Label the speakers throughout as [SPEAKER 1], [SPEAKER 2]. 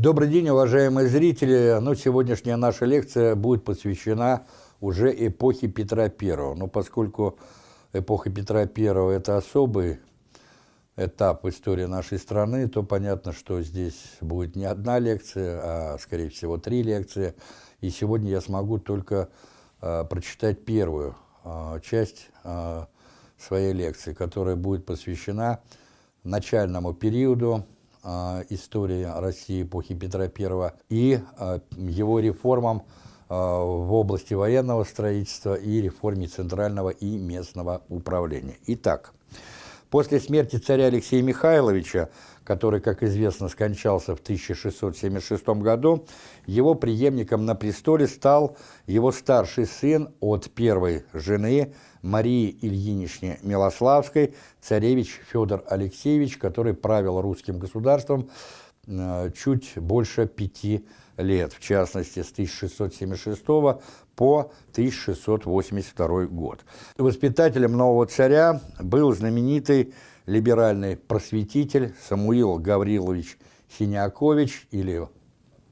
[SPEAKER 1] Добрый день, уважаемые зрители. Ну, сегодняшняя наша лекция будет посвящена уже эпохе Петра I. Но поскольку эпоха Петра I – это особый этап истории нашей страны, то понятно, что здесь будет не одна лекция, а, скорее всего, три лекции. И сегодня я смогу только э, прочитать первую э, часть э, своей лекции, которая будет посвящена начальному периоду истории России эпохи Петра I и э, его реформам э, в области военного строительства и реформе центрального и местного управления. Итак, после смерти царя Алексея Михайловича, который, как известно, скончался в 1676 году, его преемником на престоле стал его старший сын от первой жены Марии Ильиничне Милославской, царевич Федор Алексеевич, который правил русским государством э, чуть больше пяти лет, в частности, с 1676 по 1682 год. Воспитателем нового царя был знаменитый либеральный просветитель Самуил Гаврилович Синякович или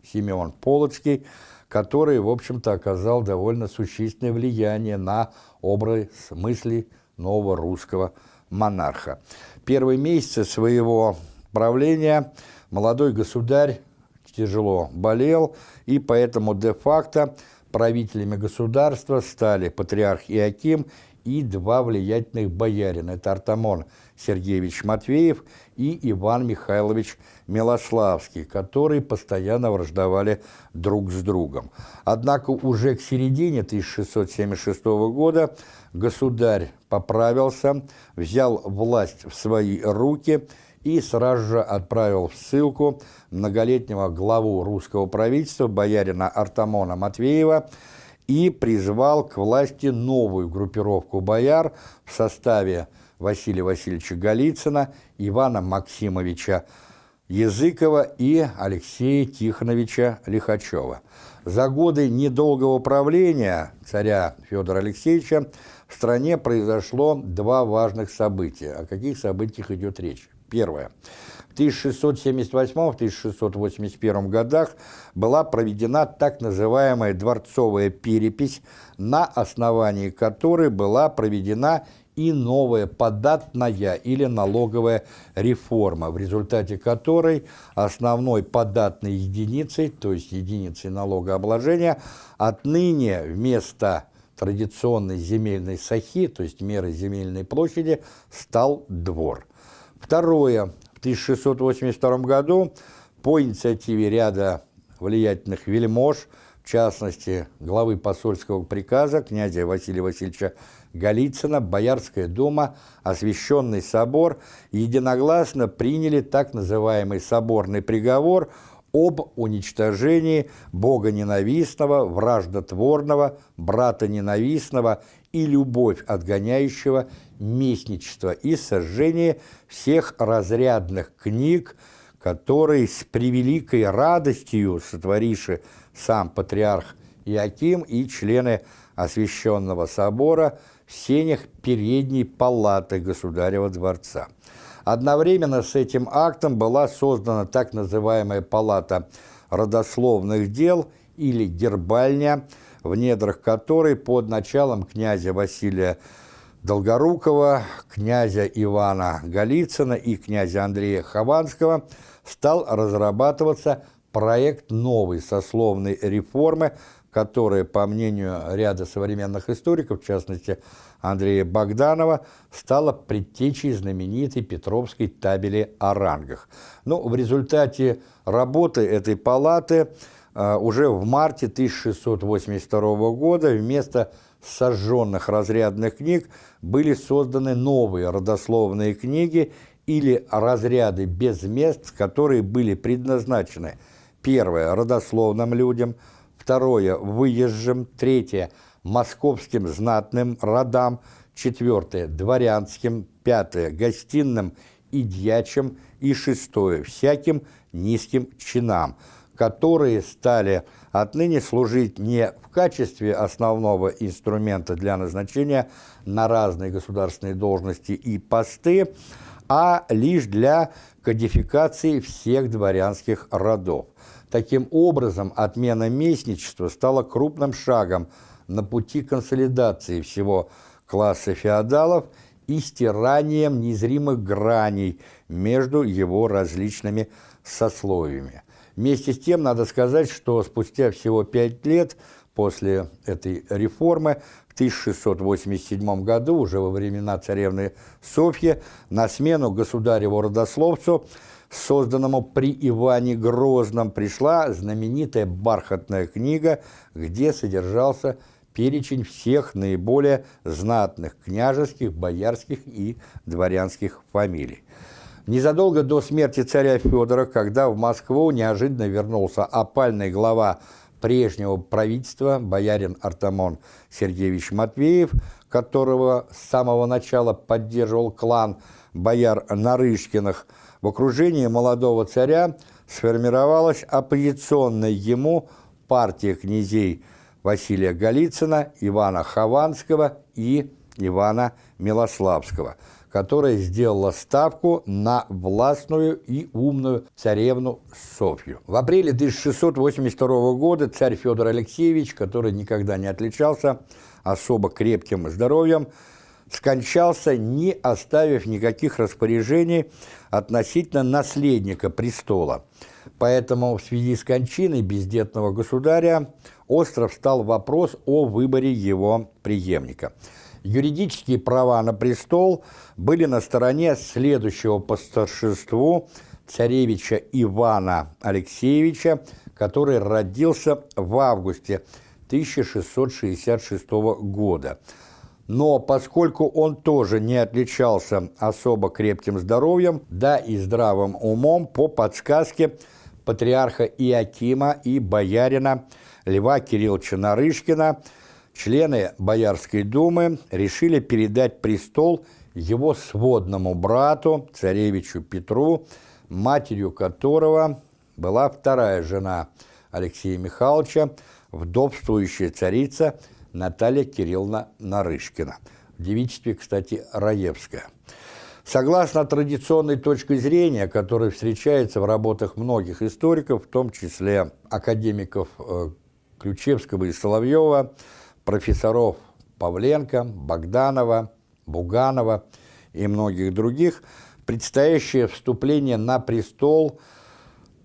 [SPEAKER 1] Симеон Полоцкий, который, в общем-то, оказал довольно существенное влияние на образ мысли нового русского монарха. Первые месяцы своего правления молодой государь тяжело болел, и поэтому де-факто правителями государства стали патриарх Иаким и два влиятельных боярина. Это Артамон Сергеевич Матвеев и Иван Михайлович Милославский, которые постоянно враждовали друг с другом. Однако уже к середине 1676 года государь поправился, взял власть в свои руки и сразу же отправил в ссылку многолетнего главу русского правительства боярина Артамона Матвеева и призвал к власти новую группировку бояр в составе Василия Васильевича Голицына, Ивана Максимовича Языкова и Алексея Тихоновича Лихачева. За годы недолгого правления царя Федора Алексеевича в стране произошло два важных события. О каких событиях идет речь? Первое. В 1678-1681 годах была проведена так называемая дворцовая перепись, на основании которой была проведена и новая податная или налоговая реформа, в результате которой основной податной единицей, то есть единицей налогообложения, отныне вместо традиционной земельной сахи, то есть меры земельной площади, стал двор. Второе. В 1682 году по инициативе ряда влиятельных вельмож, в частности, главы посольского приказа князя Василия Васильевича Голицына, Боярская дума, Освященный собор единогласно приняли так называемый соборный приговор об уничтожении богоненавистного, враждотворного, братоненавистного и любовь отгоняющего местничества и сожжении всех разрядных книг, которые с превеликой радостью сотвориши сам патриарх Иаким и члены Освященного собора – в сенях передней палаты Государева дворца. Одновременно с этим актом была создана так называемая палата родословных дел или гербальня, в недрах которой под началом князя Василия Долгорукова, князя Ивана Голицына и князя Андрея Хованского стал разрабатываться проект новой сословной реформы которая, по мнению ряда современных историков, в частности Андрея Богданова, стала предтечей знаменитой Петровской табели о рангах. Но в результате работы этой палаты э, уже в марте 1682 года вместо сожженных разрядных книг были созданы новые родословные книги или разряды без мест, которые были предназначены первое – родословным людям – второе – выезжим, третье – московским знатным родам, четвертое – дворянским, пятое – гостиным и дьячим, и шестое – всяким низким чинам, которые стали отныне служить не в качестве основного инструмента для назначения на разные государственные должности и посты, а лишь для кодификации всех дворянских родов. Таким образом, отмена местничества стала крупным шагом на пути консолидации всего класса феодалов и стиранием незримых граней между его различными сословиями. Вместе с тем, надо сказать, что спустя всего пять лет после этой реформы, в 1687 году, уже во времена царевны Софьи, на смену государеву родословцу, созданному при Иване Грозном, пришла знаменитая бархатная книга, где содержался перечень всех наиболее знатных княжеских, боярских и дворянских фамилий. Незадолго до смерти царя Федора, когда в Москву неожиданно вернулся опальный глава прежнего правительства, боярин Артамон Сергеевич Матвеев, которого с самого начала поддерживал клан бояр Нарышкиных, в окружении молодого царя сформировалась оппозиционная ему партия князей Василия Голицына, Ивана Хованского и Ивана Милославского – которая сделала ставку на властную и умную царевну Софью. В апреле 1682 года царь Федор Алексеевич, который никогда не отличался особо крепким здоровьем, скончался, не оставив никаких распоряжений относительно наследника престола. Поэтому в связи с кончиной бездетного государя остров стал вопрос о выборе его преемника – Юридические права на престол были на стороне следующего по старшинству царевича Ивана Алексеевича, который родился в августе 1666 года. Но поскольку он тоже не отличался особо крепким здоровьем, да и здравым умом, по подсказке патриарха Иакима и боярина Льва Кирилловича Нарышкина – члены Боярской думы решили передать престол его сводному брату, царевичу Петру, матерью которого была вторая жена Алексея Михайловича, вдовствующая царица Наталья Кирилловна Нарышкина. В девичестве, кстати, Раевская. Согласно традиционной точке зрения, которая встречается в работах многих историков, в том числе академиков э, Ключевского и Соловьева, профессоров Павленко, Богданова, Буганова и многих других, предстоящее вступление на престол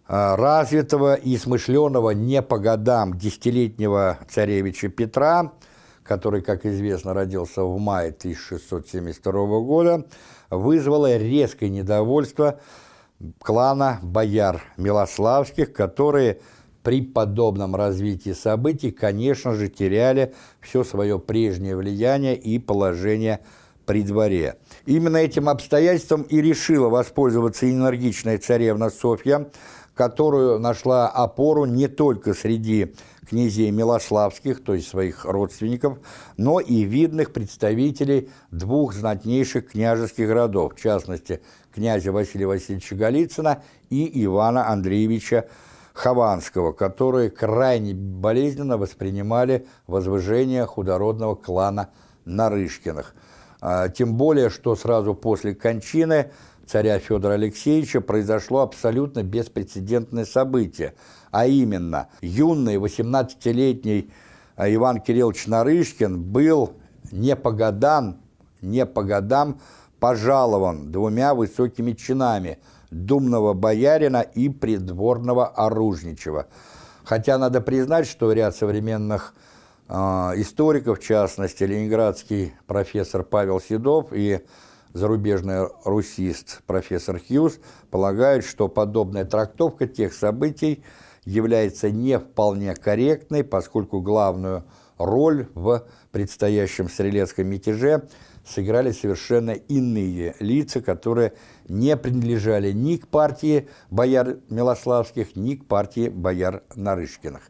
[SPEAKER 1] а, развитого и смышленого не по годам десятилетнего царевича Петра, который, как известно, родился в мае 1672 года, вызвало резкое недовольство клана бояр Милославских, которые – при подобном развитии событий, конечно же, теряли все свое прежнее влияние и положение при дворе. Именно этим обстоятельством и решила воспользоваться энергичная царевна Софья, которую нашла опору не только среди князей Милославских, то есть своих родственников, но и видных представителей двух знатнейших княжеских родов, в частности, князя Василия Васильевича Голицына и Ивана Андреевича Хованского, которые крайне болезненно воспринимали возвышение худородного клана Нарышкиных. А, тем более, что сразу после кончины царя Федора Алексеевича произошло абсолютно беспрецедентное событие, а именно юный 18-летний а, Иван Кириллович Нарышкин был не по годам, не по годам пожалован двумя высокими чинами – думного боярина и придворного оружничего. Хотя надо признать, что ряд современных э, историков, в частности, ленинградский профессор Павел Седов и зарубежный русист профессор Хьюз полагают, что подобная трактовка тех событий является не вполне корректной, поскольку главную роль в предстоящем стрелецком мятеже – сыграли совершенно иные лица, которые не принадлежали ни к партии бояр Милославских, ни к партии бояр Нарышкиных.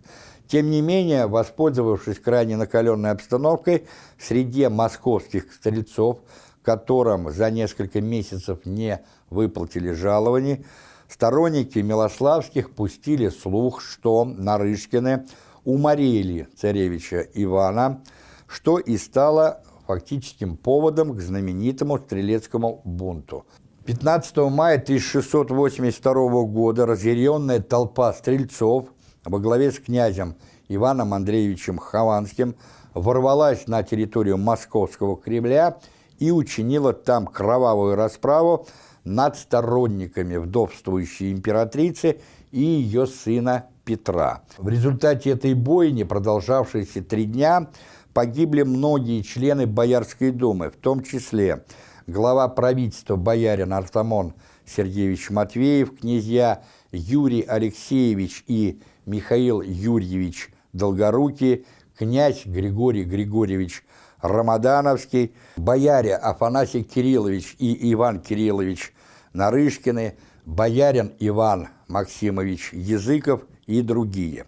[SPEAKER 1] Тем не менее, воспользовавшись крайне накаленной обстановкой, среди московских стрельцов, которым за несколько месяцев не выплатили жалований, сторонники Милославских пустили слух, что Нарышкины уморили царевича Ивана, что и стало фактическим поводом к знаменитому стрелецкому бунту. 15 мая 1682 года разъяренная толпа стрельцов во главе с князем Иваном Андреевичем Хованским ворвалась на территорию Московского Кремля и учинила там кровавую расправу над сторонниками вдовствующей императрицы и ее сына Петра. В результате этой бойни, продолжавшейся три дня, погибли многие члены Боярской думы, в том числе глава правительства боярин Артамон Сергеевич Матвеев, князья Юрий Алексеевич и Михаил Юрьевич Долгорукий, князь Григорий Григорьевич Рамадановский, бояре Афанасий Кириллович и Иван Кириллович Нарышкины, боярин Иван Максимович Языков и другие.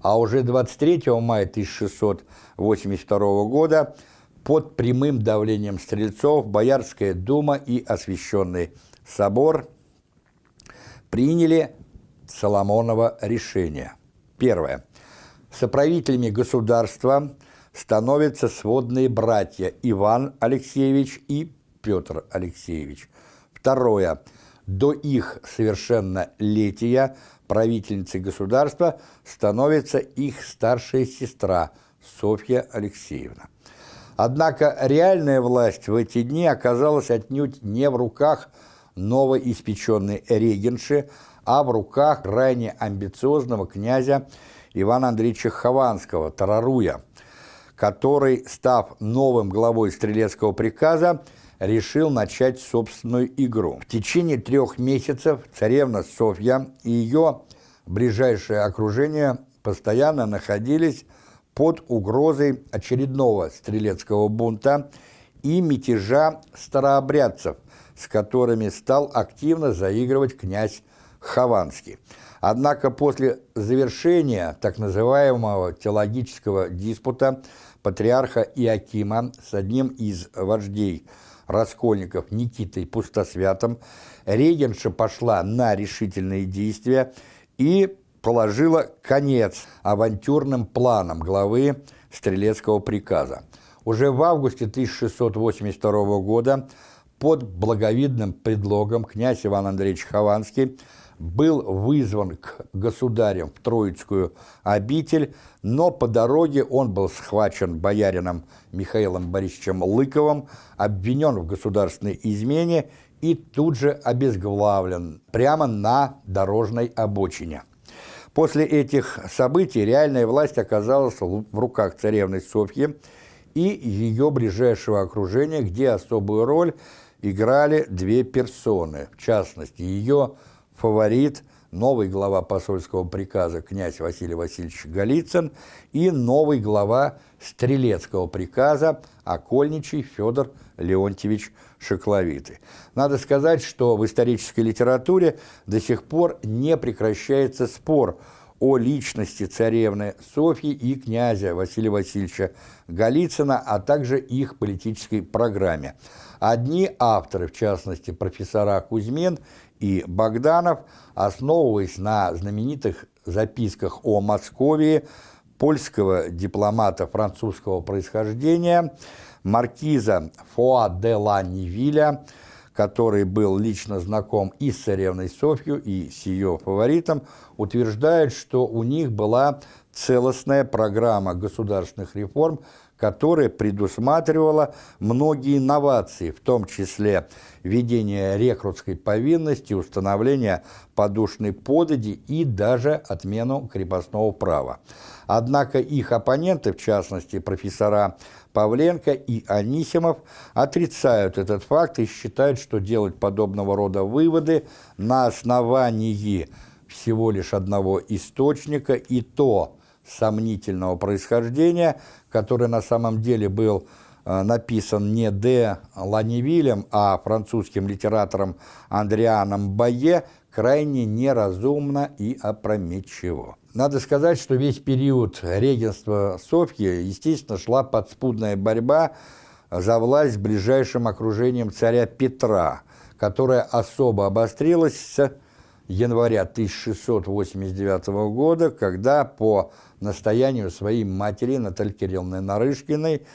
[SPEAKER 1] А уже 23 мая 1682 года под прямым давлением стрельцов Боярская дума и Освященный собор приняли Соломонова решение. Первое. Соправителями государства становятся сводные братья Иван Алексеевич и Петр Алексеевич. Второе. До их совершеннолетия правительницей государства становится их старшая сестра Софья Алексеевна. Однако реальная власть в эти дни оказалась отнюдь не в руках новоиспеченной регенши, а в руках крайне амбициозного князя Ивана Андреевича Хованского, Тараруя, который, став новым главой стрелецкого приказа, решил начать собственную игру. В течение трех месяцев царевна Софья и ее ближайшее окружение постоянно находились под угрозой очередного стрелецкого бунта и мятежа старообрядцев, с которыми стал активно заигрывать князь Хованский. Однако после завершения так называемого теологического диспута патриарха Иакима с одним из вождей раскольников Никитой Пустосвятым, регенша пошла на решительные действия и положила конец авантюрным планам главы Стрелецкого приказа. Уже в августе 1682 года под благовидным предлогом князь Иван Андреевич Хованский был вызван к государям в Троицкую обитель, но по дороге он был схвачен боярином Михаилом Борисовичем Лыковым, обвинен в государственной измене и тут же обезглавлен прямо на дорожной обочине. После этих событий реальная власть оказалась в руках царевны Софьи и ее ближайшего окружения, где особую роль играли две персоны, в частности, ее фаворит, новый глава посольского приказа князь Василий Васильевич Голицын и новый глава стрелецкого приказа окольничий Федор Леонтьевич Шекловитый. Надо сказать, что в исторической литературе до сих пор не прекращается спор о личности царевны Софьи и князя Василия Васильевича Голицына, а также их политической программе. Одни авторы, в частности профессора Кузьмин и Богданов, основываясь на знаменитых записках о Московии польского дипломата французского происхождения маркиза Фоа де ла Невиля, который был лично знаком и с царевной Софью, и с ее фаворитом, утверждают, что у них была целостная программа государственных реформ, которая предусматривала многие инновации, в том числе введение рекрутской повинности, установление подушной подати и даже отмену крепостного права. Однако их оппоненты, в частности профессора Павленко и Анисимов, отрицают этот факт и считают, что делать подобного рода выводы на основании всего лишь одного источника и то сомнительного происхождения, который на самом деле был э, написан не Д. Ланевилем, а французским литератором Андрианом Байе, крайне неразумно и опрометчиво. Надо сказать, что весь период регенства Софьи, естественно, шла подспудная борьба за власть с ближайшим окружением царя Петра, которая особо обострилась с января 1689 года, когда по настоянию своей матери Натальи Кирилловны Нарышкиной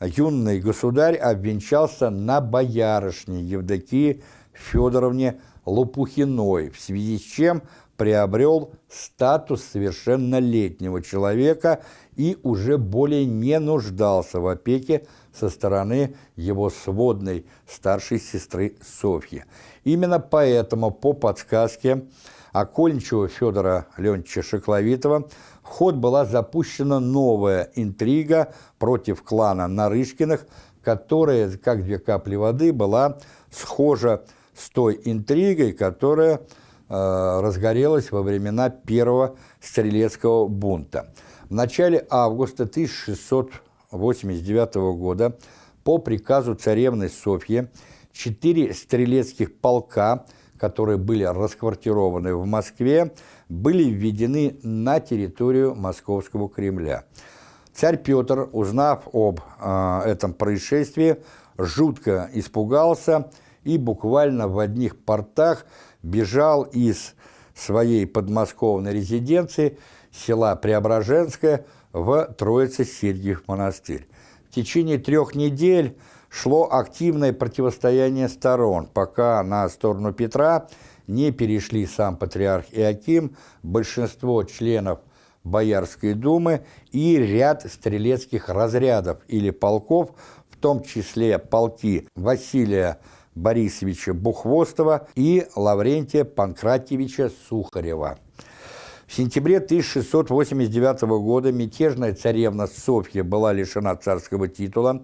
[SPEAKER 1] юный государь обвенчался на боярышне Евдокии Федоровне Лопухиной, в связи с чем приобрел статус совершеннолетнего человека и уже более не нуждался в опеке со стороны его сводной старшей сестры Софьи. Именно поэтому, по подсказке Окольничего Федора Леонтьевича Шекловитова, ход была запущена новая интрига против клана Нарышкиных, которая, как две капли воды, была схожа с той интригой, которая э, разгорелась во времена первого стрелецкого бунта. В начале августа 1689 года по приказу царевны Софьи четыре стрелецких полка, которые были расквартированы в Москве, были введены на территорию Московского Кремля. Царь Петр, узнав об э, этом происшествии, жутко испугался и буквально в одних портах бежал из своей подмосковной резиденции села Преображенское в Троице-Сергиев монастырь. В течение трех недель шло активное противостояние сторон, пока на сторону Петра не перешли сам патриарх Иаким, большинство членов Боярской думы и ряд стрелецких разрядов или полков, в том числе полки Василия Борисовича Бухвостова и Лаврентия Панкратьевича Сухарева. В сентябре 1689 года мятежная царевна Софья была лишена царского титула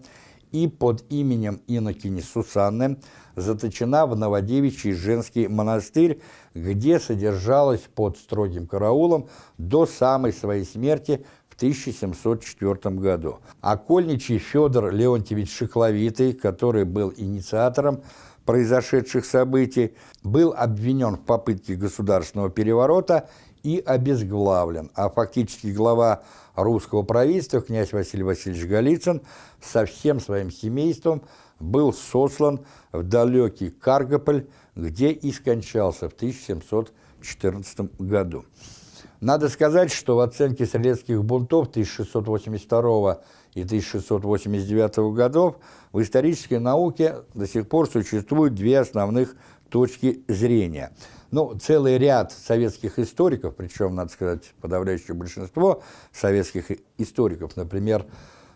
[SPEAKER 1] и под именем инокини Сусанны заточена в Новодевичий женский монастырь, где содержалась под строгим караулом до самой своей смерти в 1704 году. Окольничий Федор Леонтьевич Шекловитый, который был инициатором произошедших событий, был обвинен в попытке государственного переворота и обезглавлен, а фактически глава русского правительства, князь Василий Васильевич Голицын, со всем своим семейством был сослан в далекий Каргополь, где и скончался в 1714 году. Надо сказать, что в оценке стрелецких бунтов 1682 и 1689 годов в исторической науке до сих пор существуют две основных точки зрения – ну, целый ряд советских историков, причем, надо сказать, подавляющее большинство советских историков, например,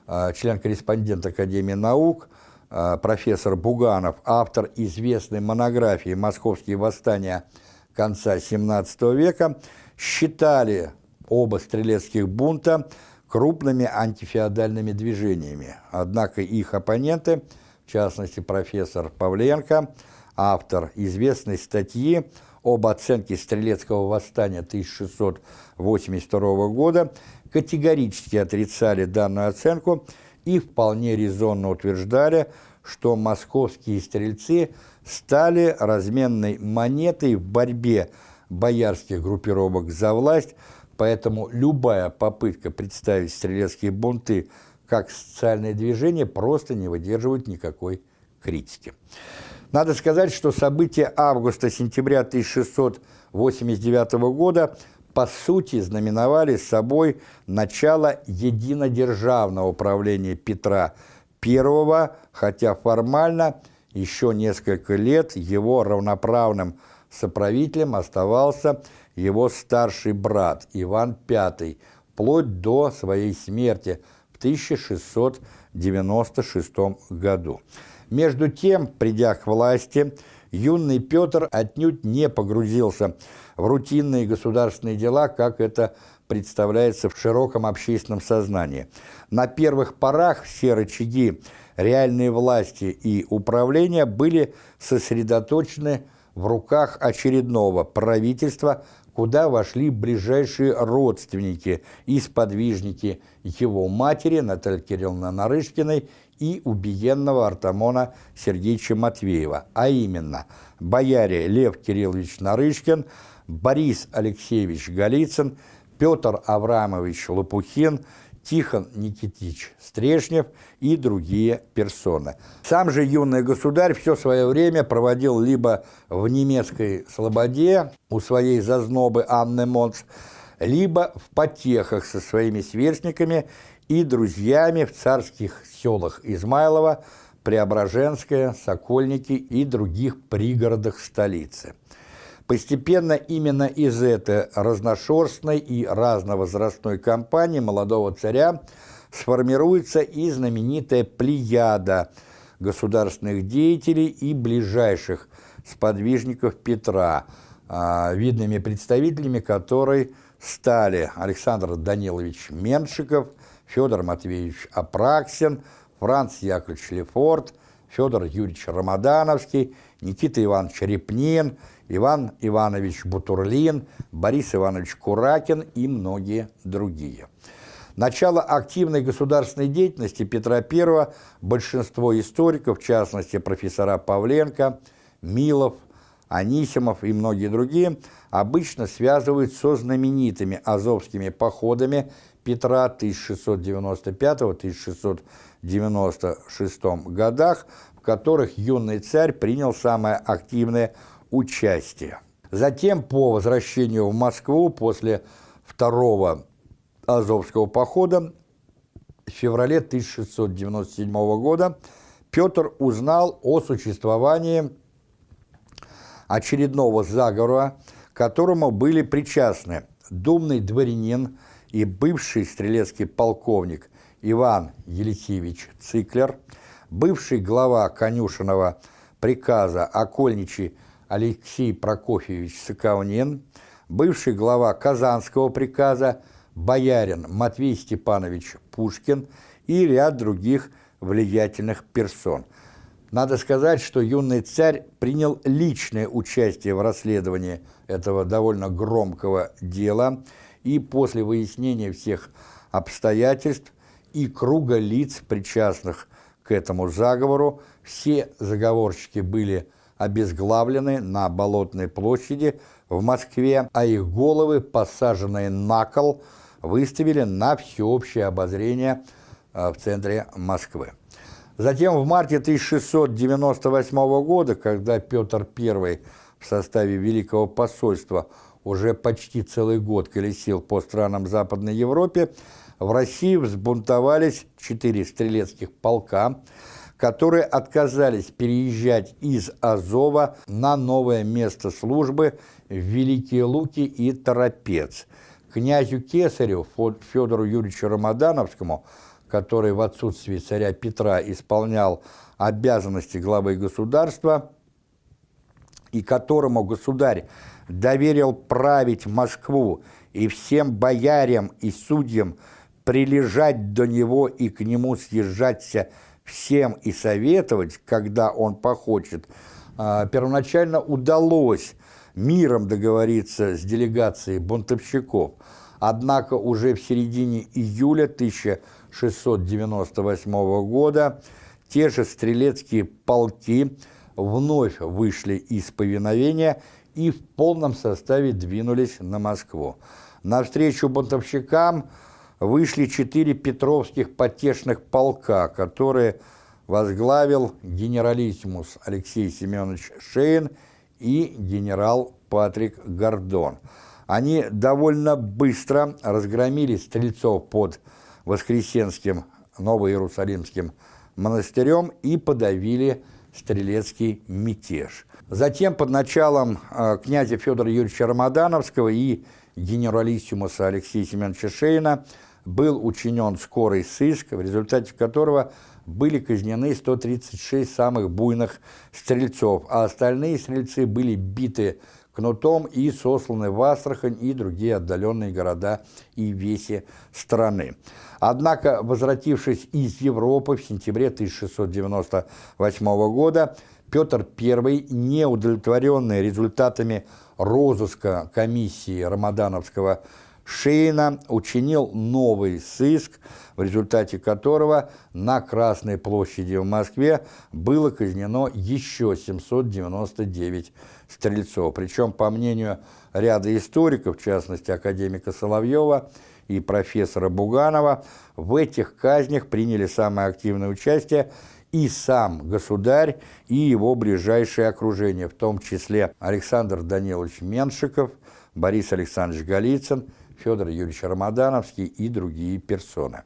[SPEAKER 1] а, член-корреспондент Академии наук, а, профессор Буганов, автор известной монографии «Московские восстания конца XVII века», считали оба стрелецких бунта крупными антифеодальными движениями. Однако их оппоненты, в частности профессор Павленко, автор известной статьи об оценке Стрелецкого восстания 1682 года категорически отрицали данную оценку и вполне резонно утверждали, что московские стрельцы стали разменной монетой в борьбе боярских группировок за власть, поэтому любая попытка представить стрелецкие бунты как социальное движение просто не выдерживает никакой критики. Надо сказать, что события августа-сентября 1689 года по сути знаменовали собой начало единодержавного правления Петра I, хотя формально еще несколько лет его равноправным соправителем оставался его старший брат Иван V, вплоть до своей смерти в 1696 году. Между тем, придя к власти, юный Петр отнюдь не погрузился в рутинные государственные дела, как это представляется в широком общественном сознании. На первых порах все рычаги реальной власти и управления были сосредоточены в руках очередного правительства, куда вошли ближайшие родственники и сподвижники его матери Натальи Кирилловны Нарышкиной и убиенного Артамона Сергеевича Матвеева, а именно бояре Лев Кириллович Нарышкин, Борис Алексеевич Голицын, Петр Аврамович Лопухин, Тихон Никитич Стрешнев и другие персоны. Сам же юный государь все свое время проводил либо в немецкой слободе у своей зазнобы Анны Монц, либо в потехах со своими сверстниками и друзьями в царских селах Измайлова, Преображенское, Сокольники и других пригородах столицы. Постепенно именно из этой разношерстной и разновозрастной компании молодого царя сформируется и знаменитая плеяда государственных деятелей и ближайших сподвижников Петра, а, видными представителями которой стали Александр Данилович Меншиков, Федор Матвеевич Апраксин, Франц Яковлевич Лефорт, Федор Юрьевич Рамадановский, Никита Иванович Репнин, Иван Иванович Бутурлин, Борис Иванович Куракин и многие другие. Начало активной государственной деятельности Петра I большинство историков, в частности профессора Павленко, Милов, Анисимов и многие другие, обычно связывают со знаменитыми азовскими походами Петра 1695-1696 годах, в которых юный царь принял самое активное участие. Затем по возвращению в Москву после второго Азовского похода в феврале 1697 года Петр узнал о существовании очередного заговора, которому были причастны думный дворянин и бывший стрелецкий полковник Иван Елисеевич Циклер, бывший глава конюшенного приказа окольничий Алексей Прокофьевич Соковнин, бывший глава Казанского приказа боярин Матвей Степанович Пушкин и ряд других влиятельных персон. Надо сказать, что юный царь принял личное участие в расследовании этого довольно громкого дела, и после выяснения всех обстоятельств и круга лиц, причастных к этому заговору, все заговорщики были обезглавлены на Болотной площади в Москве, а их головы, посаженные на кол, выставили на всеобщее обозрение э, в центре Москвы. Затем в марте 1698 года, когда Петр I в составе Великого посольства уже почти целый год колесил по странам Западной Европы, в России взбунтовались четыре стрелецких полка, которые отказались переезжать из Азова на новое место службы в Великие Луки и Торопец – князю Кесарю Федору Юрьевичу Рамадановскому, который в отсутствии царя Петра исполнял обязанности главы государства и которому государь доверил править Москву и всем боярям и судьям прилежать до него и к нему съезжаться всем и советовать, когда он похочет, а, первоначально удалось миром договориться с делегацией бунтовщиков. Однако уже в середине июля 1698 года те же стрелецкие полки вновь вышли из повиновения и в полном составе двинулись на Москву. Навстречу бунтовщикам вышли четыре петровских потешных полка, которые возглавил генералиссимус Алексей Семенович Шейн и генерал Патрик Гордон. Они довольно быстро разгромили стрельцов под Воскресенским Новоиерусалимским монастырем и подавили стрелецкий мятеж. Затем под началом э, князя Федора Юрьевича Рамадановского и генералиссимуса Алексея Семеновича Шейна был учинен скорый сыск, в результате которого были казнены 136 самых буйных стрельцов, а остальные стрельцы были биты кнутом и сосланы в Астрахань и другие отдаленные города и веси страны. Однако, возвратившись из Европы в сентябре 1698 года, Петр I, неудовлетворенный результатами розыска комиссии Рамадановского Шейна учинил новый сыск, в результате которого на Красной площади в Москве было казнено еще 799 стрельцов. Причем, по мнению ряда историков, в частности академика Соловьева и профессора Буганова, в этих казнях приняли самое активное участие и сам государь, и его ближайшее окружение, в том числе Александр Данилович Меншиков, Борис Александрович Голицын, Федор Юрьевич Рамадановский и другие персоны.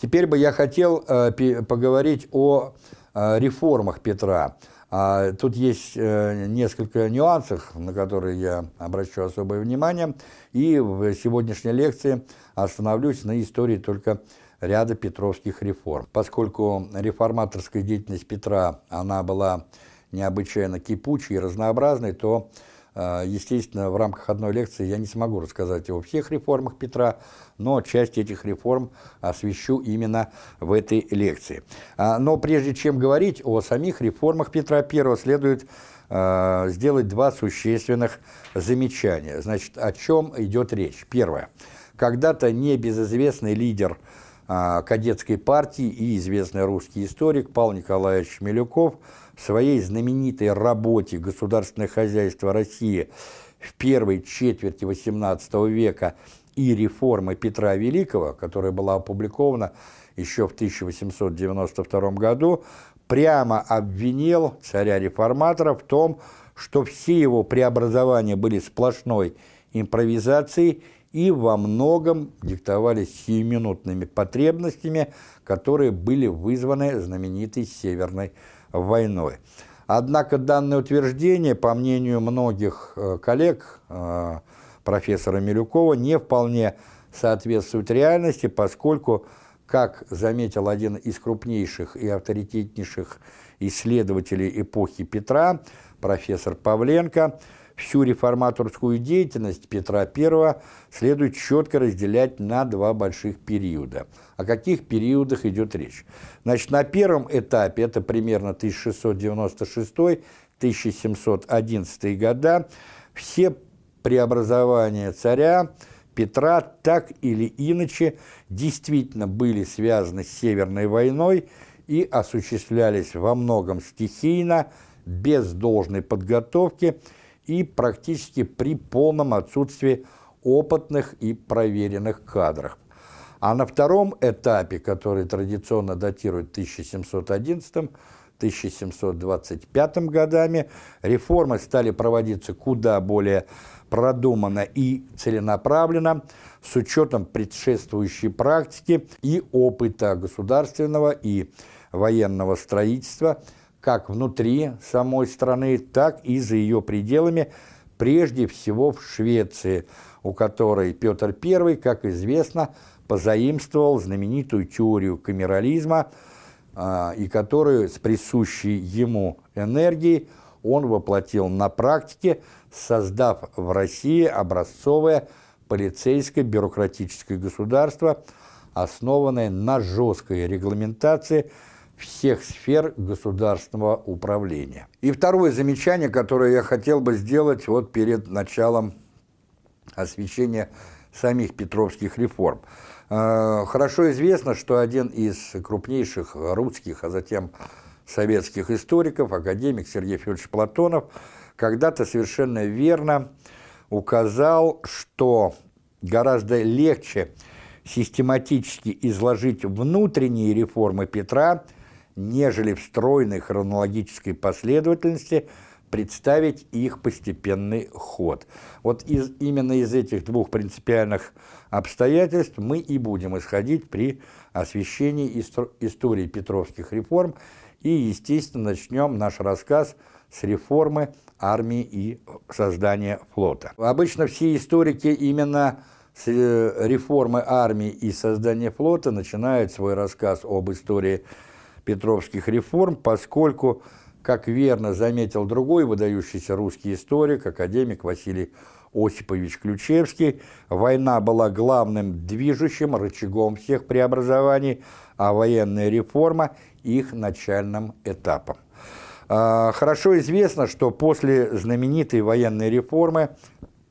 [SPEAKER 1] Теперь бы я хотел э, поговорить о э, реформах Петра. А, тут есть э, несколько нюансов, на которые я обращу особое внимание, и в сегодняшней лекции остановлюсь на истории только ряда петровских реформ. Поскольку реформаторская деятельность Петра, она была необычайно кипучей и разнообразной, то естественно, в рамках одной лекции я не смогу рассказать о всех реформах Петра, но часть этих реформ освещу именно в этой лекции. А, но прежде чем говорить о самих реформах Петра I, следует а, сделать два существенных замечания. Значит, о чем идет речь? Первое. Когда-то небезызвестный лидер кадетской партии и известный русский историк Павел Николаевич Милюков – своей знаменитой работе «Государственное хозяйство России» в первой четверти XVIII века и реформы Петра Великого, которая была опубликована еще в 1892 году, прямо обвинил царя-реформатора в том, что все его преобразования были сплошной импровизацией и во многом диктовались сиюминутными потребностями, которые были вызваны знаменитой Северной войной. Однако данное утверждение, по мнению многих э, коллег э, профессора Милюкова, не вполне соответствует реальности, поскольку, как заметил один из крупнейших и авторитетнейших исследователей эпохи Петра, профессор Павленко, всю реформаторскую деятельность Петра I следует четко разделять на два больших периода. О каких периодах идет речь? Значит, на первом этапе, это примерно 1696-1711 года, все преобразования царя Петра так или иначе действительно были связаны с Северной войной и осуществлялись во многом стихийно, без должной подготовки и практически при полном отсутствии опытных и проверенных кадров. А на втором этапе, который традиционно датирует 1711-1725 годами, реформы стали проводиться куда более продуманно и целенаправленно, с учетом предшествующей практики и опыта государственного и военного строительства, как внутри самой страны, так и за ее пределами, прежде всего в Швеции, у которой Петр I, как известно, позаимствовал знаменитую теорию камерализма, а, и которую с присущей ему энергией он воплотил на практике, создав в России образцовое полицейское бюрократическое государство, основанное на жесткой регламентации всех сфер государственного управления. И второе замечание, которое я хотел бы сделать вот перед началом освещения самих петровских реформ – Э, хорошо известно, что один из крупнейших русских, а затем советских историков, академик Сергей Федорович Платонов, когда-то совершенно верно указал, что гораздо легче систематически изложить внутренние реформы Петра, нежели в стройной хронологической последовательности представить их постепенный ход. Вот из, именно из этих двух принципиальных обстоятельств мы и будем исходить при освещении истории Петровских реформ и, естественно, начнем наш рассказ с реформы армии и создания флота. Обычно все историки именно с э, реформы армии и создания флота начинают свой рассказ об истории Петровских реформ, поскольку, как верно заметил другой выдающийся русский историк, академик Василий Осипович Ключевский, война была главным движущим рычагом всех преобразований, а военная реформа – их начальным этапом. А, хорошо известно, что после знаменитой военной реформы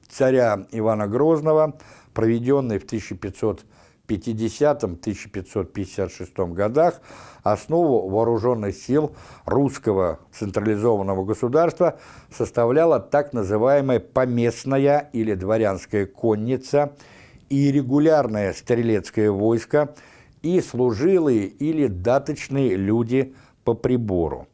[SPEAKER 1] царя Ивана Грозного, проведенной в 1500 1550-1556 годах основу вооруженных сил русского централизованного государства составляла так называемая поместная или дворянская конница и регулярное стрелецкое войско и служилые или даточные люди по прибору.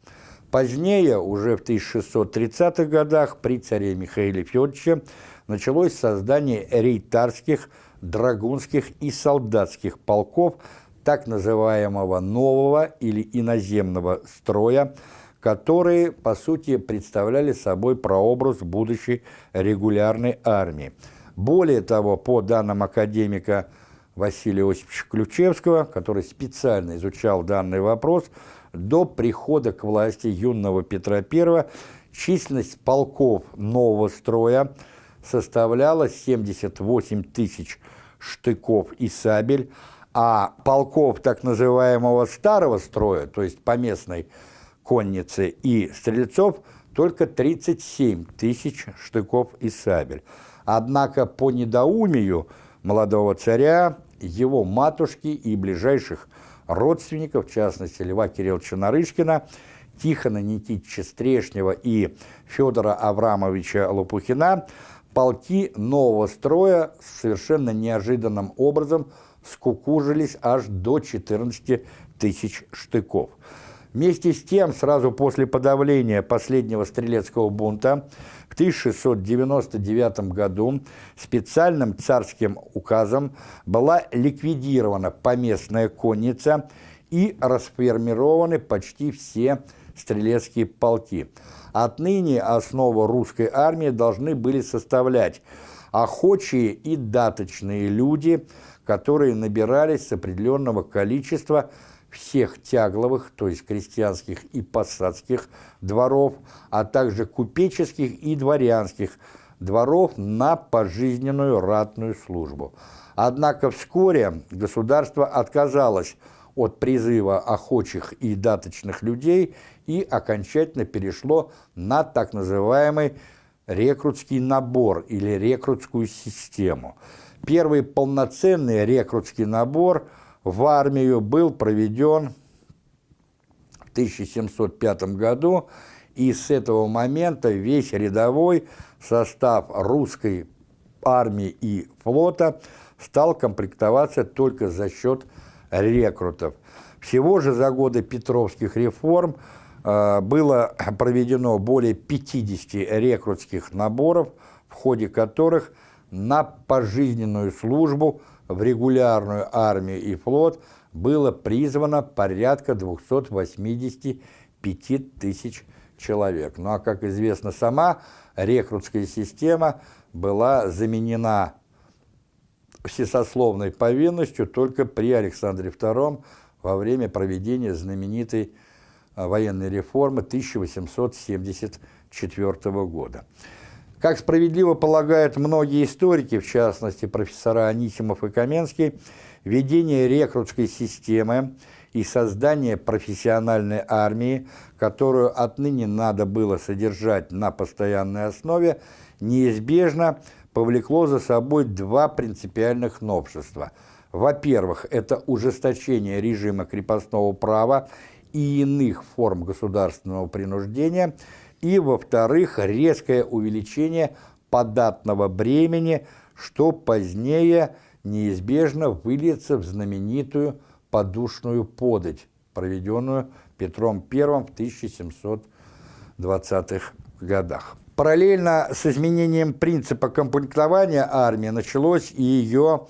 [SPEAKER 1] Позднее, уже в 1630-х годах, при царе Михаиле Федоровиче, началось создание рейтарских драгунских и солдатских полков, так называемого нового или иноземного строя, которые, по сути, представляли собой прообраз будущей регулярной армии. Более того, по данным академика Василия Осиповича Ключевского, который специально изучал данный вопрос, до прихода к власти юного Петра I численность полков нового строя составляла 78 тысяч штыков и сабель, а полков так называемого старого строя, то есть поместной конницы и стрельцов, только 37 тысяч штыков и сабель. Однако по недоумию молодого царя, его матушки и ближайших родственников, в частности Льва Кирилловича Нарышкина, Тихона Никитича Стрешнева и Федора Аврамовича Лопухина, полки нового строя совершенно неожиданным образом скукужились аж до 14 тысяч штыков. Вместе с тем, сразу после подавления последнего стрелецкого бунта в 1699 году специальным царским указом была ликвидирована поместная конница и расформированы почти все стрелецкие полки. Отныне основу русской армии должны были составлять охочие и даточные люди, которые набирались с определенного количества всех тягловых, то есть крестьянских и посадских дворов, а также купеческих и дворянских дворов на пожизненную ратную службу. Однако вскоре государство отказалось от призыва охочих и даточных людей и окончательно перешло на так называемый рекрутский набор или рекрутскую систему. Первый полноценный рекрутский набор в армию был проведен в 1705 году, и с этого момента весь рядовой состав русской армии и флота стал комплектоваться только за счет рекрутов. Всего же за годы Петровских реформ было проведено более 50 рекрутских наборов, в ходе которых на пожизненную службу в регулярную армию и флот было призвано порядка 285 тысяч человек. Ну а как известно, сама рекрутская система была заменена всесословной повинностью только при Александре II во время проведения знаменитой военной реформы 1874 года. Как справедливо полагают многие историки, в частности профессора Анисимов и Каменский, введение рекрутской системы и создание профессиональной армии, которую отныне надо было содержать на постоянной основе, неизбежно повлекло за собой два принципиальных новшества. Во-первых, это ужесточение режима крепостного права и иных форм государственного принуждения, и, во-вторых, резкое увеличение податного бремени, что позднее неизбежно выльется в знаменитую подушную подать, проведенную Петром I в 1720-х годах. Параллельно с изменением принципа комплектования армии началось и ее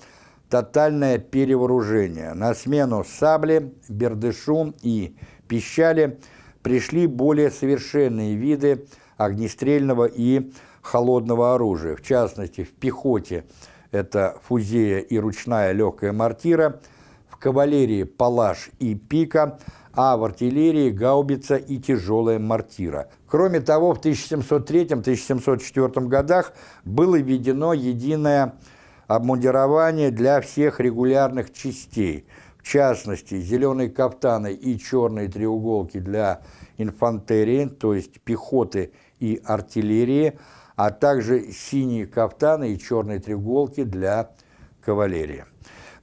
[SPEAKER 1] тотальное перевооружение. На смену сабли, бердышу и пищали пришли более совершенные виды огнестрельного и холодного оружия. В частности, в пехоте это фузея и ручная легкая мортира, в кавалерии палаш и пика – а в артиллерии гаубица и тяжелая мортира. Кроме того, в 1703-1704 годах было введено единое обмундирование для всех регулярных частей, в частности, зеленые кафтаны и черные треуголки для инфантерии, то есть пехоты и артиллерии, а также синие кафтаны и черные треуголки для кавалерии.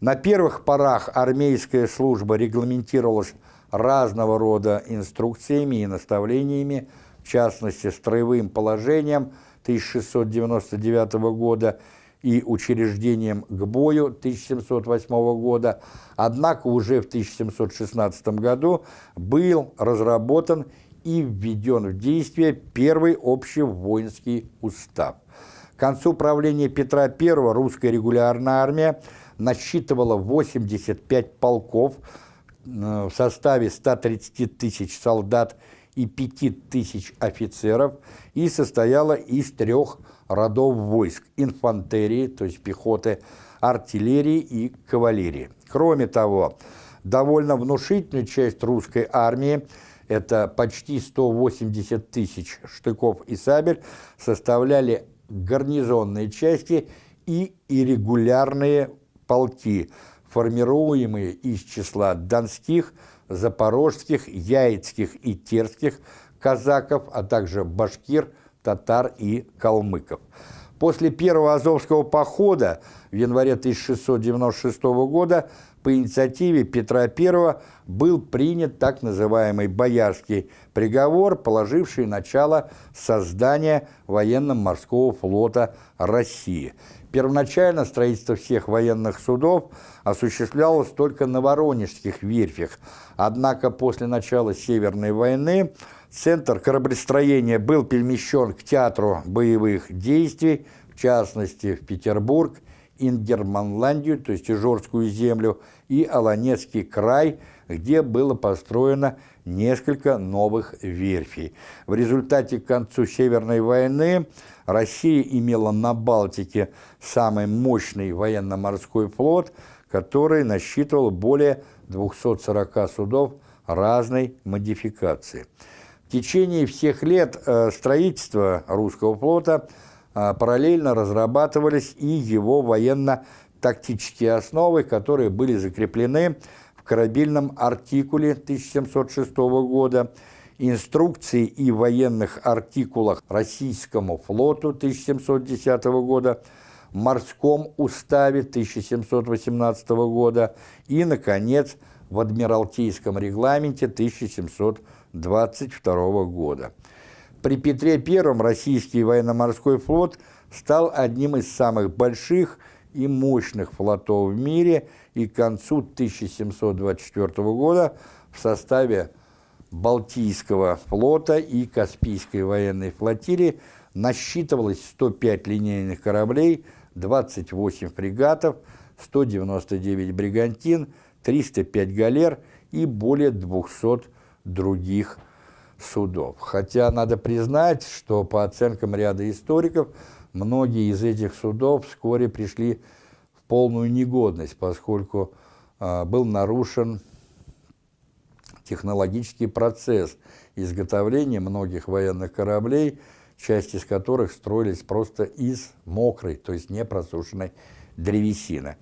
[SPEAKER 1] На первых порах армейская служба регламентировалась разного рода инструкциями и наставлениями, в частности, строевым положением 1699 года и учреждением к бою 1708 года, однако уже в 1716 году был разработан и введен в действие первый общий воинский устав. К концу правления Петра I русская регулярная армия насчитывала 85 полков в составе 130 тысяч солдат и 5 тысяч офицеров и состояла из трех родов войск – инфантерии, то есть пехоты, артиллерии и кавалерии. Кроме того, довольно внушительную часть русской армии, это почти 180 тысяч штыков и сабель, составляли гарнизонные части и иррегулярные полки, формируемые из числа донских, запорожских, яицких и терских казаков, а также башкир, татар и калмыков. После первого Азовского похода в январе 1696 года по инициативе Петра I был принят так называемый Боярский приговор, положивший начало создания военно-морского флота России. Первоначально строительство всех военных судов осуществлялось только на Воронежских верфях, однако после начала Северной войны центр кораблестроения был перемещен к театру боевых действий, в частности в Петербург, Ингерманландию, то есть Ижорскую землю, и Аланецкий край, где было построено несколько новых верфей. В результате к концу Северной войны Россия имела на Балтике самый мощный военно-морской флот, который насчитывал более 240 судов разной модификации. В течение всех лет э, строительства русского флота э, параллельно разрабатывались и его военно-тактические основы, которые были закреплены в корабельном артикуле 1706 года, инструкции и военных артикулах Российскому флоту 1710 года, морском уставе 1718 года и, наконец, в Адмиралтейском регламенте 1722 года. При Петре I российский военно-морской флот стал одним из самых больших и мощных флотов в мире и к концу 1724 года в составе Балтийского флота и Каспийской военной флотилии насчитывалось 105 линейных кораблей, 28 фрегатов, 199 бригантин, 305 галер и более 200 других судов. Хотя надо признать, что по оценкам ряда историков, многие из этих судов вскоре пришли в полную негодность, поскольку э, был нарушен технологический процесс изготовления многих военных кораблей, часть из которых строились просто из мокрой, то есть непросушенной древесины.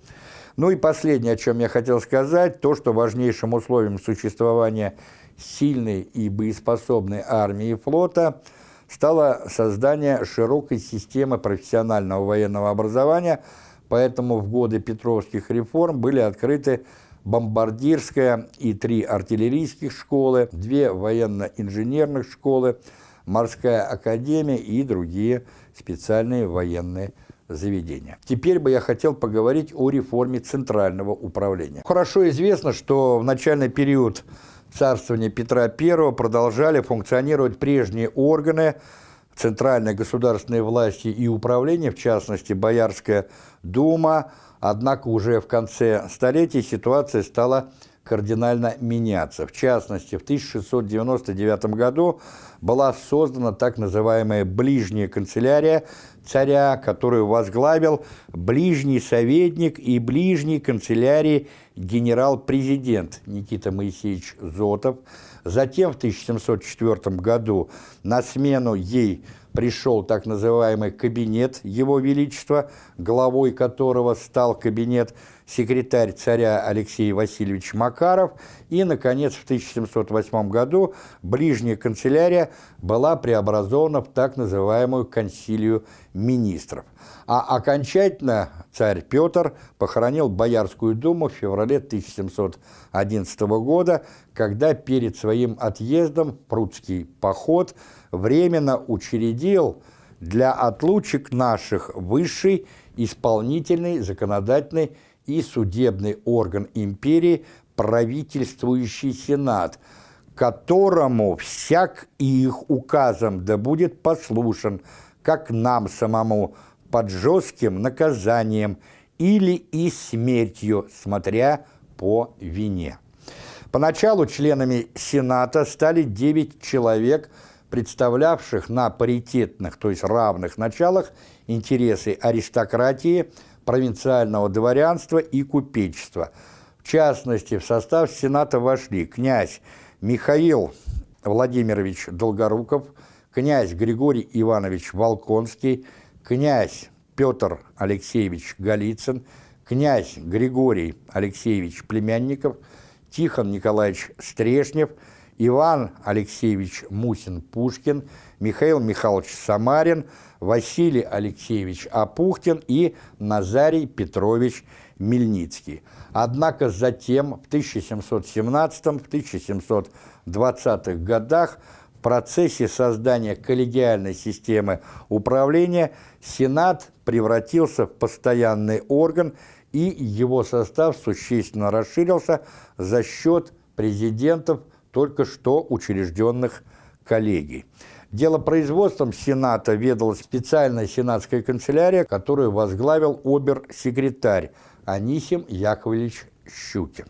[SPEAKER 1] Ну и последнее, о чем я хотел сказать, то, что важнейшим условием существования сильной и боеспособной армии и флота стало создание широкой системы профессионального военного образования, поэтому в годы Петровских реформ были открыты бомбардирская и три артиллерийских школы, две военно-инженерных школы, морская академия и другие специальные военные заведения. Теперь бы я хотел поговорить о реформе центрального управления. Хорошо известно, что в начальный период царствования Петра I продолжали функционировать прежние органы центральной государственной власти и управления, в частности, Боярская дума, Однако уже в конце столетия ситуация стала кардинально меняться. В частности, в 1699 году была создана так называемая «ближняя канцелярия» царя, которую возглавил ближний советник и ближний канцелярии генерал-президент Никита Моисеевич Зотов. Затем в 1704 году на смену ей пришел так называемый кабинет Его Величества, главой которого стал кабинет секретарь царя Алексей Васильевич Макаров, и, наконец, в 1708 году ближняя канцелярия была преобразована в так называемую консилию министров. А окончательно царь Петр похоронил Боярскую думу в феврале 1711 года, когда перед своим отъездом Прудский поход временно учредил для отлучек наших высший исполнительный, законодательный и судебный орган империи правительствующий сенат, которому всяк их указом да будет послушен, как нам самому, под жестким наказанием или и смертью, смотря по вине. Поначалу членами Сената стали 9 человек, представлявших на паритетных, то есть равных началах, интересы аристократии, провинциального дворянства и купечества. В частности, в состав Сената вошли князь Михаил Владимирович Долгоруков, князь Григорий Иванович Волконский, князь Петр Алексеевич Голицын, князь Григорий Алексеевич Племянников, Тихон Николаевич Стрешнев, Иван Алексеевич Мусин-Пушкин, Михаил Михайлович Самарин, Василий Алексеевич Апухтин и Назарий Петрович Мельницкий. Однако затем в 1717-1720-х годах в процессе создания коллегиальной системы управления Сенат превратился в постоянный орган и его состав существенно расширился за счет президентов только что учрежденных коллегий. Делопроизводством Сената ведала специальная сенатская канцелярия, которую возглавил обер-секретарь Анисим Яковлевич Щукин.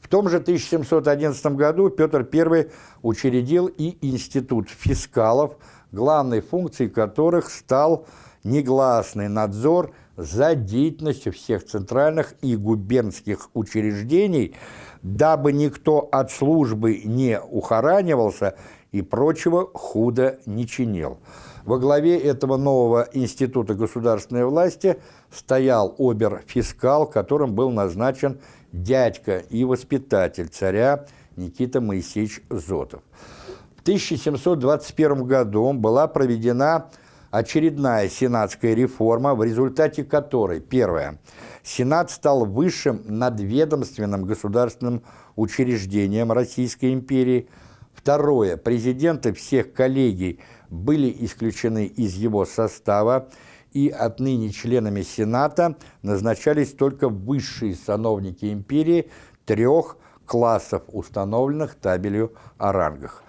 [SPEAKER 1] В том же 1711 году Петр I учредил и Институт фискалов, главной функцией которых стал негласный надзор за деятельностью всех центральных и губернских учреждений, дабы никто от службы не ухоранивался и прочего худо не чинил. Во главе этого нового института государственной власти стоял обер-фискал, которым был назначен дядька и воспитатель царя Никита Моисеевич Зотов. В 1721 году была проведена очередная сенатская реформа, в результате которой, первое, Сенат стал высшим надведомственным государственным учреждением Российской империи, второе, президенты всех коллегий были исключены из его состава, и отныне членами Сената назначались только высшие сановники империи трех классов, установленных табелью о рангах.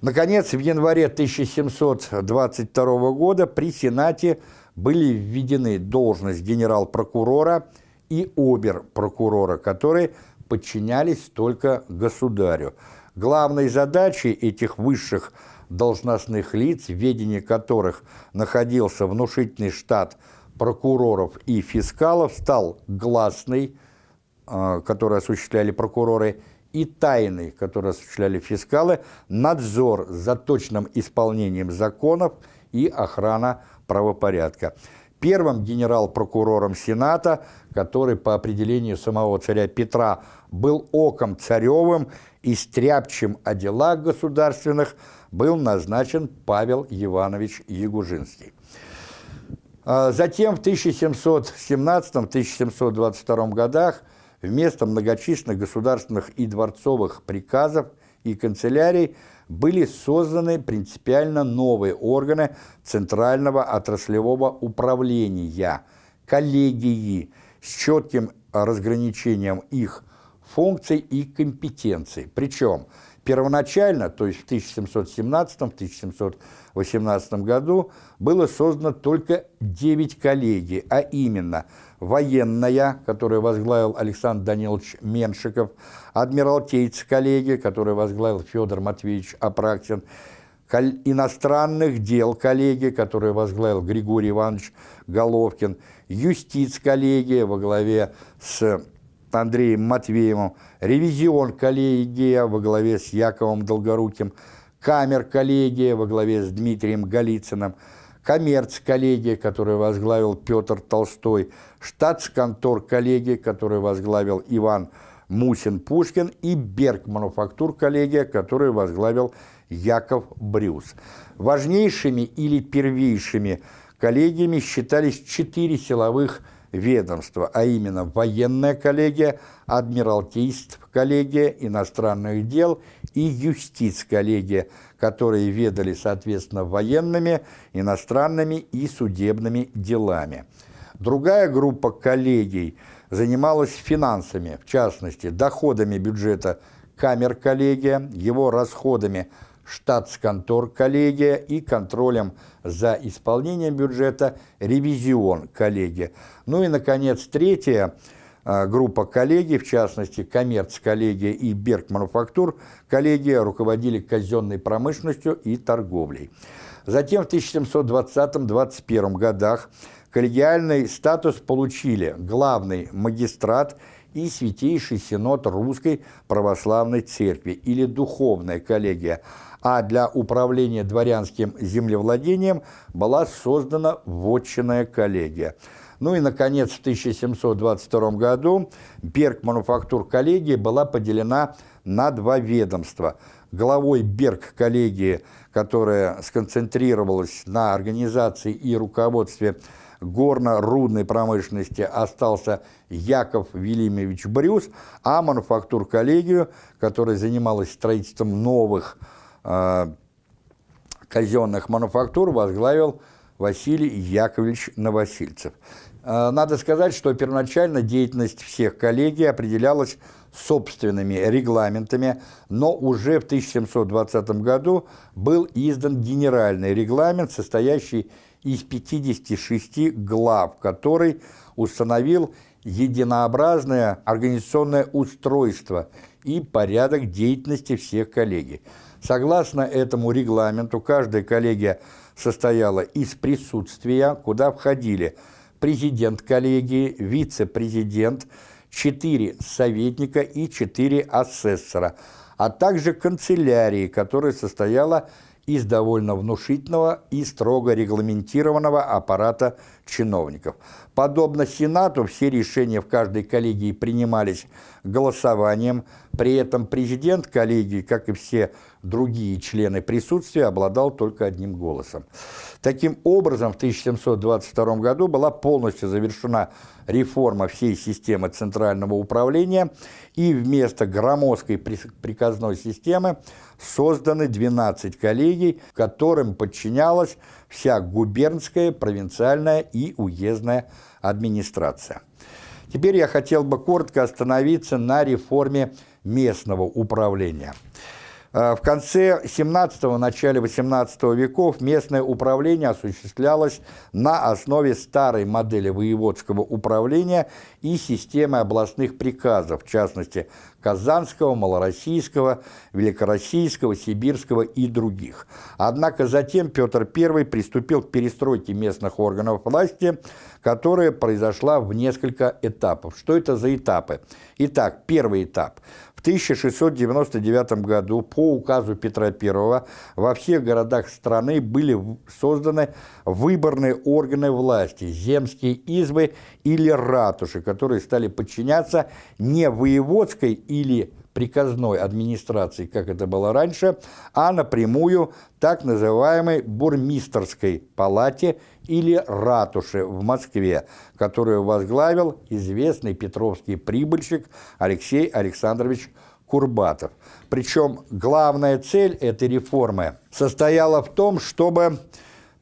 [SPEAKER 1] Наконец, в январе 1722 года при Сенате были введены должность генерал-прокурора и обер-прокурора, которые подчинялись только государю. Главной задачей этих высших должностных лиц, в ведении которых находился внушительный штат прокуроров и фискалов, стал гласный, э, который осуществляли прокуроры, и тайный, который осуществляли фискалы, надзор за точным исполнением законов и охрана правопорядка. Первым генерал-прокурором Сената, который по определению самого царя Петра был оком царевым и стряпчим о делах государственных, был назначен Павел Иванович Ягужинский. А затем в 1717-1722 годах вместо многочисленных государственных и дворцовых приказов и канцелярий были созданы принципиально новые органы Центрального отраслевого управления, коллегии, с четким разграничением их функций и компетенций. Причем первоначально, то есть в 1717-1718 году, было создано только 9 коллегий, а именно – военная, которую возглавил Александр Данилович Меншиков, адмиралтейц коллегия, которую возглавил Федор Матвеевич Апраксин, иностранных дел коллегия, которую возглавил Григорий Иванович Головкин, юстиц коллегия во главе с Андреем Матвеевым, ревизион коллегия во главе с Яковом Долгоруким, камер коллегия во главе с Дмитрием Голицыным, коммерц-коллегия, которую возглавил Петр Толстой, штатс-контор-коллегия, которую возглавил Иван Мусин-Пушкин и Берг-мануфактур-коллегия, которую возглавил Яков Брюс. Важнейшими или первейшими коллегиями считались четыре силовых ведомства, а именно военная коллегия, адмиралтейств коллегия, иностранных дел и юстиц коллегия – которые ведали, соответственно, военными, иностранными и судебными делами. Другая группа коллегий занималась финансами, в частности, доходами бюджета камер коллегия, его расходами штатсконтор коллегия и контролем за исполнением бюджета ревизион коллегия. Ну и, наконец, третья а, группа коллегий, в частности, коммерц-коллегия и Берг-мануфактур коллегия руководили казенной промышленностью и торговлей. Затем в 1720-21 годах коллегиальный статус получили главный магистрат и Святейший Синод Русской Православной Церкви или Духовная коллегия, а для управления дворянским землевладением была создана вотчинная коллегия. Ну и, наконец, в 1722 году Берг мануфактур коллегии была поделена на два ведомства. Главой Берг коллегии, которая сконцентрировалась на организации и руководстве горно-рудной промышленности остался Яков Велимович Брюс, а мануфактур-коллегию, которая занималась строительством новых казенных мануфактур, возглавил Василий Яковлевич Новосильцев. Э, надо сказать, что первоначально деятельность всех коллегий определялась собственными регламентами, но уже в 1720 году был издан генеральный регламент, состоящий из 56 глав, который установил единообразное организационное устройство и порядок деятельности всех коллегий. Согласно этому регламенту, каждая коллегия состояла из присутствия, куда входили президент коллегии, вице-президент, четыре советника и четыре асессора, а также канцелярии, которая состояла из довольно внушительного и строго регламентированного аппарата чиновников. Подобно Сенату, все решения в каждой коллегии принимались голосованием, при этом президент коллегии, как и все другие члены присутствия, обладал только одним голосом. Таким образом, в 1722 году была полностью завершена реформа всей системы центрального управления, и вместо громоздкой приказной системы созданы 12 коллегий, которым подчинялась вся губернская, провинциальная и уездная администрация. Теперь я хотел бы коротко остановиться на реформе местного управления – в конце 17-го, начале 18 веков местное управление осуществлялось на основе старой модели воеводского управления и системы областных приказов, в частности, Казанского, Малороссийского, Великороссийского, Сибирского и других. Однако затем Петр I приступил к перестройке местных органов власти, которая произошла в несколько этапов. Что это за этапы? Итак, первый этап – в 1699 году по указу Петра I во всех городах страны были созданы выборные органы власти, земские избы или ратуши, которые стали подчиняться не воеводской или приказной администрации, как это было раньше, а напрямую так называемой бурмистерской палате или ратуши в Москве, которую возглавил известный петровский прибыльщик Алексей Александрович Курбатов. Причем главная цель этой реформы состояла в том, чтобы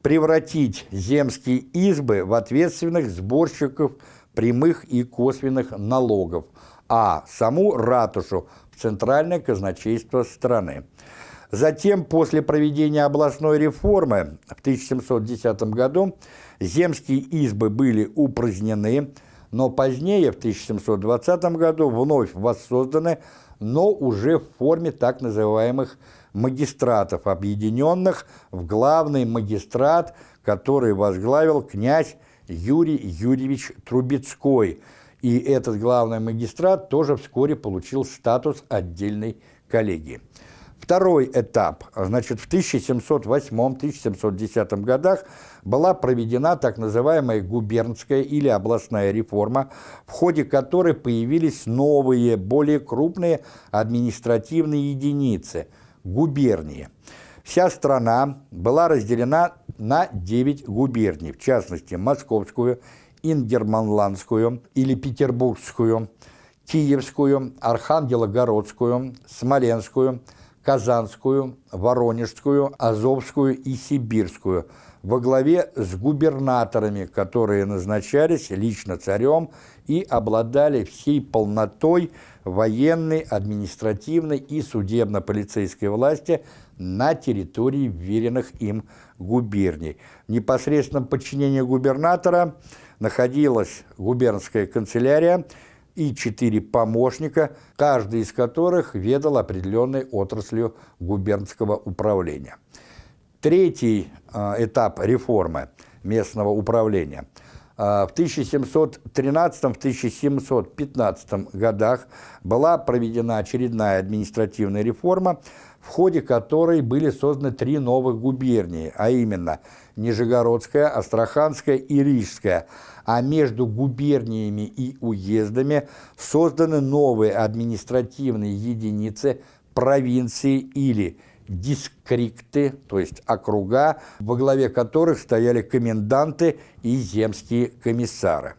[SPEAKER 1] превратить земские избы в ответственных сборщиков прямых и косвенных налогов, а саму ратушу в центральное казначейство страны. Затем, после проведения областной реформы в 1710 году, земские избы были упразднены, но позднее, в 1720 году, вновь воссозданы, но уже в форме так называемых магистратов, объединенных в главный магистрат, который возглавил князь Юрий Юрьевич Трубецкой. И этот главный магистрат тоже вскоре получил статус отдельной коллегии. Второй этап, значит, в 1708-1710 годах была проведена так называемая губернская или областная реформа, в ходе которой появились новые, более крупные административные единицы – губернии. Вся страна была разделена на 9 губерний, в частности, Московскую, Ингерманландскую или Петербургскую, Киевскую, Архангелогородскую, Смоленскую – Казанскую, Воронежскую, Азовскую и Сибирскую во главе с губернаторами, которые назначались лично царем и обладали всей полнотой военной, административной и судебно-полицейской власти на территории веренных им губерний. В непосредственном подчинении губернатора находилась губернская канцелярия и четыре помощника, каждый из которых ведал определенной отраслью губернского управления. Третий э, этап реформы местного управления – в 1713-1715 годах была проведена очередная административная реформа, в ходе которой были созданы три новых губернии, а именно Нижегородская, Астраханская и Рижская, а между губерниями и уездами созданы новые административные единицы провинции или дискрикты, то есть округа, во главе которых стояли коменданты и земские комиссары.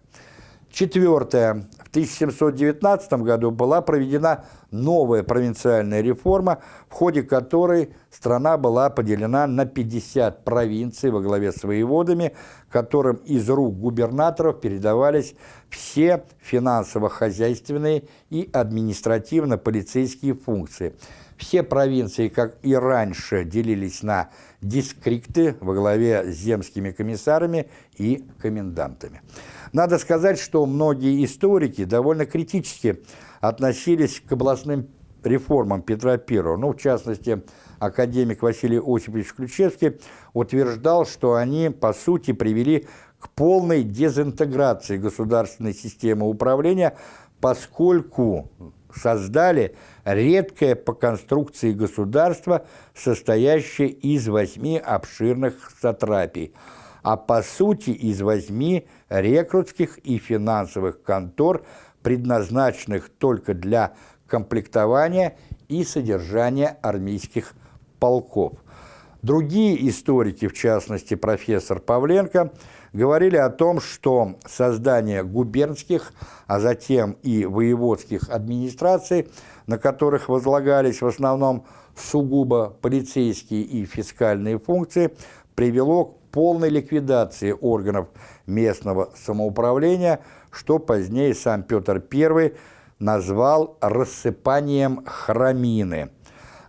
[SPEAKER 1] Четвертое. В 1719 году была проведена новая провинциальная реформа, в ходе которой страна была поделена на 50 провинций во главе с воеводами, которым из рук губернаторов передавались все финансово-хозяйственные и административно-полицейские функции – все провинции, как и раньше, делились на дискрикты во главе с земскими комиссарами и комендантами. Надо сказать, что многие историки довольно критически относились к областным реформам Петра I. Ну, в частности, академик Василий Осипович Ключевский утверждал, что они, по сути, привели к полной дезинтеграции государственной системы управления, поскольку создали редкое по конструкции государство, состоящее из восьми обширных сатрапий, а по сути из восьми рекрутских и финансовых контор, предназначенных только для комплектования и содержания армейских полков. Другие историки, в частности профессор Павленко, говорили о том, что создание губернских, а затем и воеводских администраций, на которых возлагались в основном сугубо полицейские и фискальные функции, привело к полной ликвидации органов местного самоуправления, что позднее сам Петр I назвал рассыпанием храмины.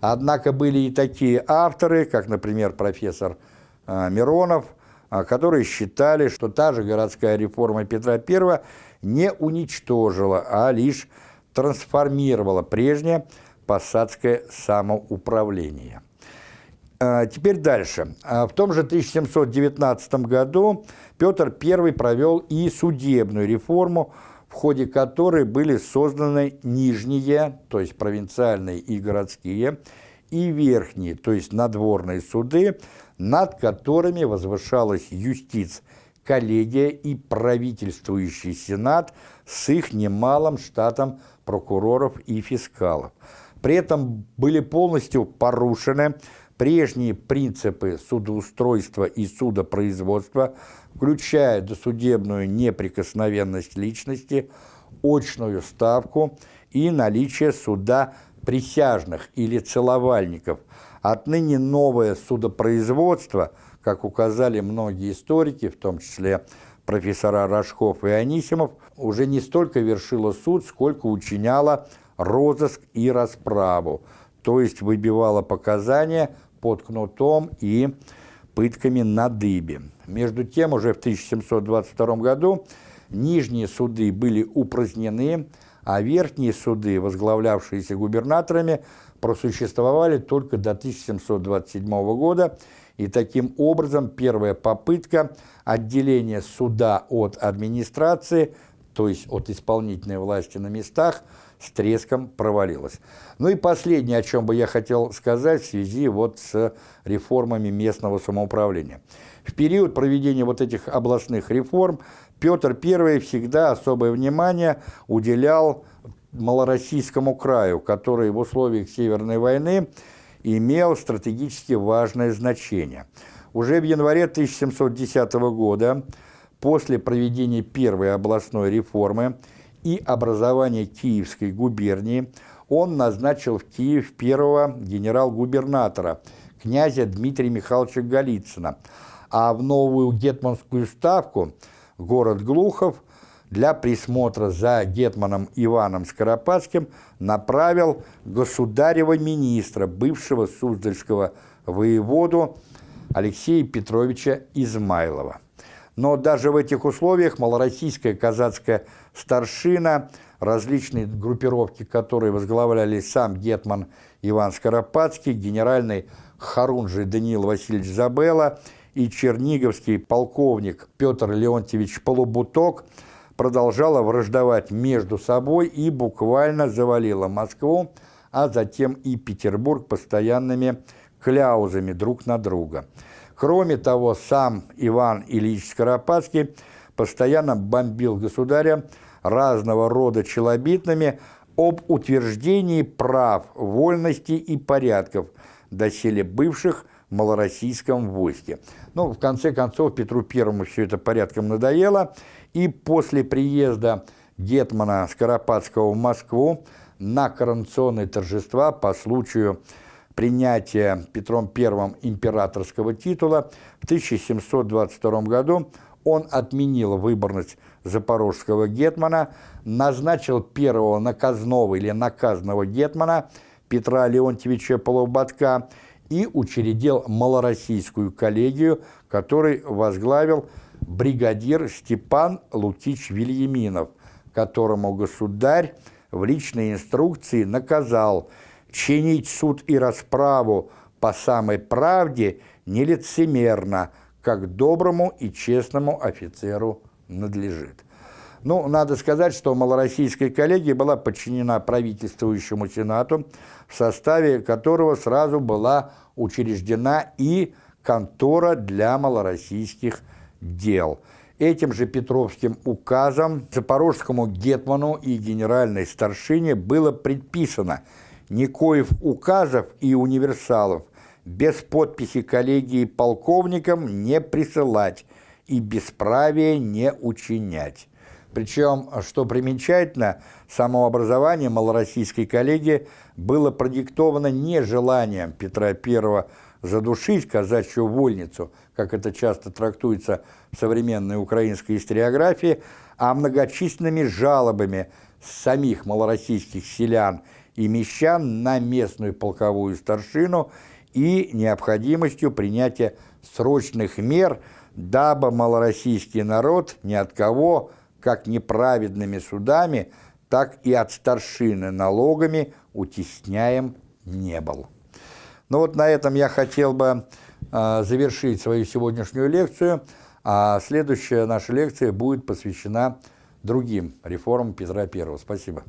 [SPEAKER 1] Однако были и такие авторы, как, например, профессор э, Миронов – а, которые считали, что та же городская реформа Петра I не уничтожила, а лишь трансформировала прежнее посадское самоуправление. А, теперь дальше. А, в том же 1719 году Петр I провел и судебную реформу, в ходе которой были созданы нижние, то есть провинциальные и городские, и верхние, то есть надворные суды, над которыми возвышалась юстиц, коллегия и правительствующий сенат с их немалым штатом прокуроров и фискалов. При этом были полностью порушены прежние принципы судоустройства и судопроизводства, включая досудебную неприкосновенность личности, очную ставку и наличие суда присяжных или целовальников, Отныне новое судопроизводство, как указали многие историки, в том числе профессора Рожков и Анисимов, уже не столько вершило суд, сколько учиняло розыск и расправу, то есть выбивало показания под кнутом и пытками на дыбе. Между тем, уже в 1722 году нижние суды были упразднены, а верхние суды, возглавлявшиеся губернаторами, просуществовали только до 1727 года, и таким образом первая попытка отделения суда от администрации, то есть от исполнительной власти на местах, с треском провалилась. Ну и последнее, о чем бы я хотел сказать в связи вот с реформами местного самоуправления. В период проведения вот этих областных реформ Петр I всегда особое внимание уделял Малороссийскому краю, который в условиях Северной войны имел стратегически важное значение. Уже в январе 1710 года, после проведения первой областной реформы и образования Киевской губернии, он назначил в Киев первого генерал-губернатора, князя Дмитрия Михайловича Голицына, а в новую Гетманскую ставку, город Глухов, для присмотра за гетманом Иваном Скоропадским направил государева министра, бывшего Суздальского воеводу Алексея Петровича Измайлова. Но даже в этих условиях малороссийская казацкая старшина, различные группировки, которые возглавляли сам гетман Иван Скоропадский, генеральный Харунжий Даниил Васильевич Забелла и черниговский полковник Петр Леонтьевич Полубуток продолжала враждовать между собой и буквально завалила Москву, а затем и Петербург постоянными кляузами друг на друга – Кроме того, сам Иван Ильич Скоропадский постоянно бомбил государя разного рода челобитными об утверждении прав, вольности и порядков доселе бывших в малороссийском войске. Ну, в конце концов, Петру Первому все это порядком надоело, и после приезда Гетмана Скоропадского в Москву на коронационные торжества по случаю принятия Петром I императорского титула в 1722 году он отменил выборность запорожского гетмана, назначил первого наказного или наказного гетмана Петра Леонтьевича Полуботка и учредил малороссийскую коллегию, который возглавил бригадир Степан Лукич Вильяминов, которому государь в личной инструкции наказал – чинить суд и расправу по самой правде нелицемерно, как доброму и честному офицеру надлежит. Ну, надо сказать, что малороссийская коллегия была подчинена правительствующему сенату, в составе которого сразу была учреждена и контора для малороссийских дел. Этим же Петровским указом запорожскому гетману и генеральной старшине было предписано – никоев указов и универсалов без подписи коллегии полковникам не присылать и бесправие не учинять. Причем, что примечательно, самообразование малороссийской коллегии было продиктовано не желанием Петра I задушить казачью вольницу, как это часто трактуется в современной украинской историографии, а многочисленными жалобами самих малороссийских селян – и мещан на местную полковую старшину и необходимостью принятия срочных мер, дабы малороссийский народ ни от кого, как неправедными судами, так и от старшины налогами утесняем не был. Ну вот на этом я хотел бы э, завершить свою сегодняшнюю лекцию, а следующая наша лекция будет посвящена другим реформам Петра I. Спасибо.